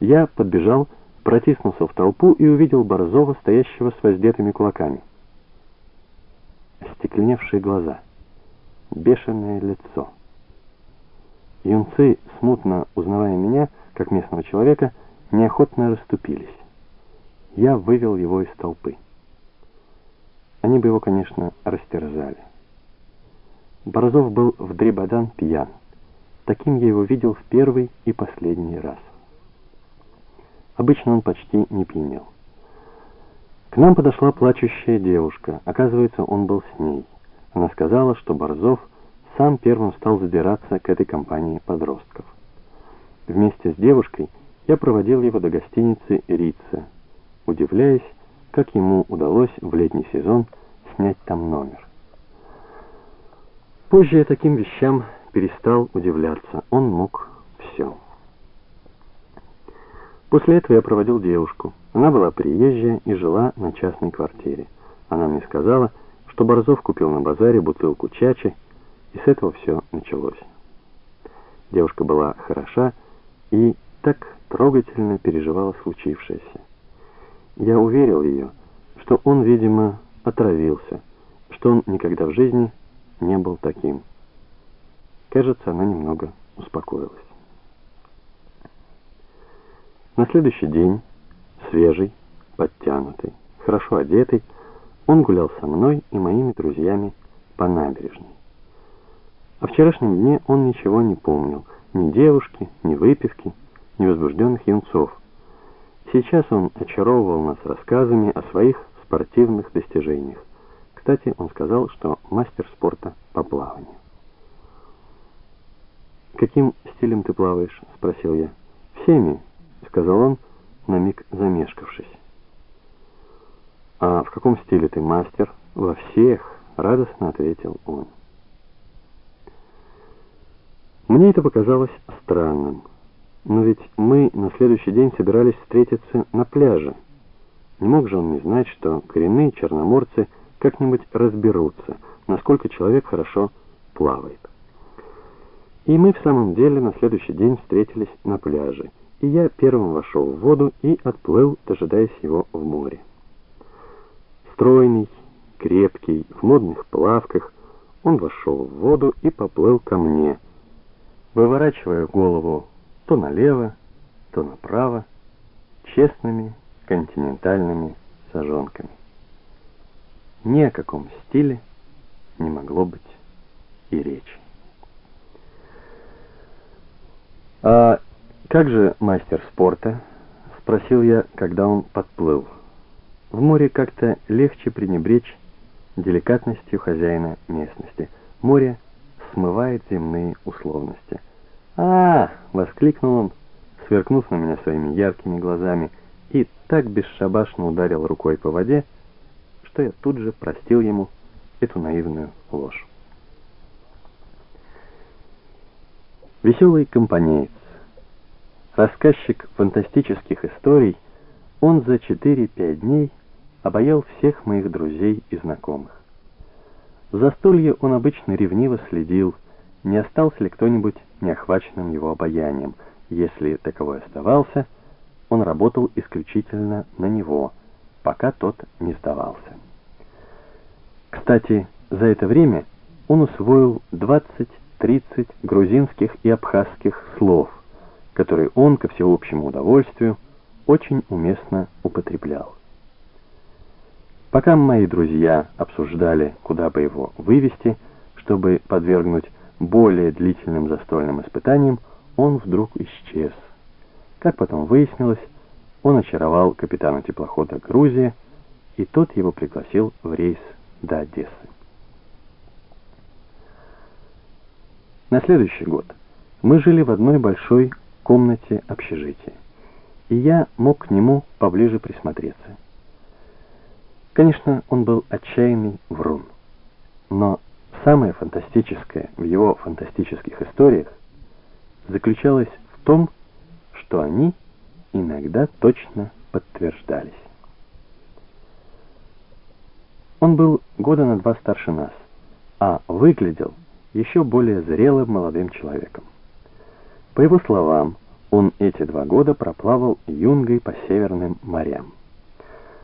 Я подбежал, протиснулся в толпу и увидел Борзова, стоящего с воздетыми кулаками. Остекленевшие глаза, бешеное лицо. Юнцы, смутно узнавая меня, как местного человека, неохотно расступились. Я вывел его из толпы. Они бы его, конечно, растерзали. Борзов был в дребодан пьян. Таким я его видел в первый и последний раз. Обычно он почти не пьянел. К нам подошла плачущая девушка. Оказывается, он был с ней. Она сказала, что Борзов сам первым стал забираться к этой компании подростков. Вместе с девушкой я проводил его до гостиницы «Рица», удивляясь, как ему удалось в летний сезон снять там номер. Позже я таким вещам перестал удивляться. Он мог. После этого я проводил девушку. Она была приезжая и жила на частной квартире. Она мне сказала, что Борзов купил на базаре бутылку чачи, и с этого все началось. Девушка была хороша и так трогательно переживала случившееся. Я уверил ее, что он, видимо, отравился, что он никогда в жизни не был таким. Кажется, она немного успокоилась. На следующий день, свежий, подтянутый, хорошо одетый, он гулял со мной и моими друзьями по набережной. О вчерашнем дне он ничего не помнил, ни девушки, ни выпивки, ни возбужденных юнцов. Сейчас он очаровывал нас рассказами о своих спортивных достижениях. Кстати, он сказал, что мастер спорта по плаванию. «Каким стилем ты плаваешь?» — спросил я. «Всеми», — сказал он, на миг замешкавшись. «А в каком стиле ты мастер?» «Во всех», — радостно ответил он. Мне это показалось странным. Но ведь мы на следующий день собирались встретиться на пляже. Не мог же он не знать, что коренные черноморцы как-нибудь разберутся, насколько человек хорошо плавает. И мы в самом деле на следующий день встретились на пляже, и я первым вошел в воду и отплыл, дожидаясь его в море. Стройный, крепкий, в модных плавках, он вошел в воду и поплыл ко мне, выворачивая голову то налево, то направо, честными континентальными сажонками. Ни о каком стиле не могло быть и речи. «А как же мастер спорта?» — спросил я, когда он подплыл. В море как-то легче пренебречь деликатностью хозяина местности. Море смывает земные условности. а, -а воскликнул он, сверкнув на меня своими яркими глазами, и так бесшабашно ударил рукой по воде, что я тут же простил ему эту наивную ложь. Веселый компанеец, рассказчик фантастических историй, он за 4-5 дней обаял всех моих друзей и знакомых. В застолье он обычно ревниво следил, не остался ли кто-нибудь неохваченным его обаянием. Если таковой оставался, он работал исключительно на него, пока тот не сдавался. Кстати, за это время он усвоил 20-30 грузинских и абхазских слов, которые он, ко всеобщему удовольствию, очень уместно употреблял. Пока мои друзья обсуждали, куда бы его вывести, чтобы подвергнуть более длительным застольным испытаниям, он вдруг исчез. Как потом выяснилось, он очаровал капитана теплохода «Грузия», и тот его пригласил в рейс до Одессы. На следующий год мы жили в одной большой комнате общежития, и я мог к нему поближе присмотреться. Конечно, он был отчаянный врун, но самое фантастическое в его фантастических историях заключалось в том, что они иногда точно подтверждались. Он был года на два старше нас, а выглядел еще более зрелым молодым человеком. По его словам, Он эти два года проплавал юнгой по северным морям.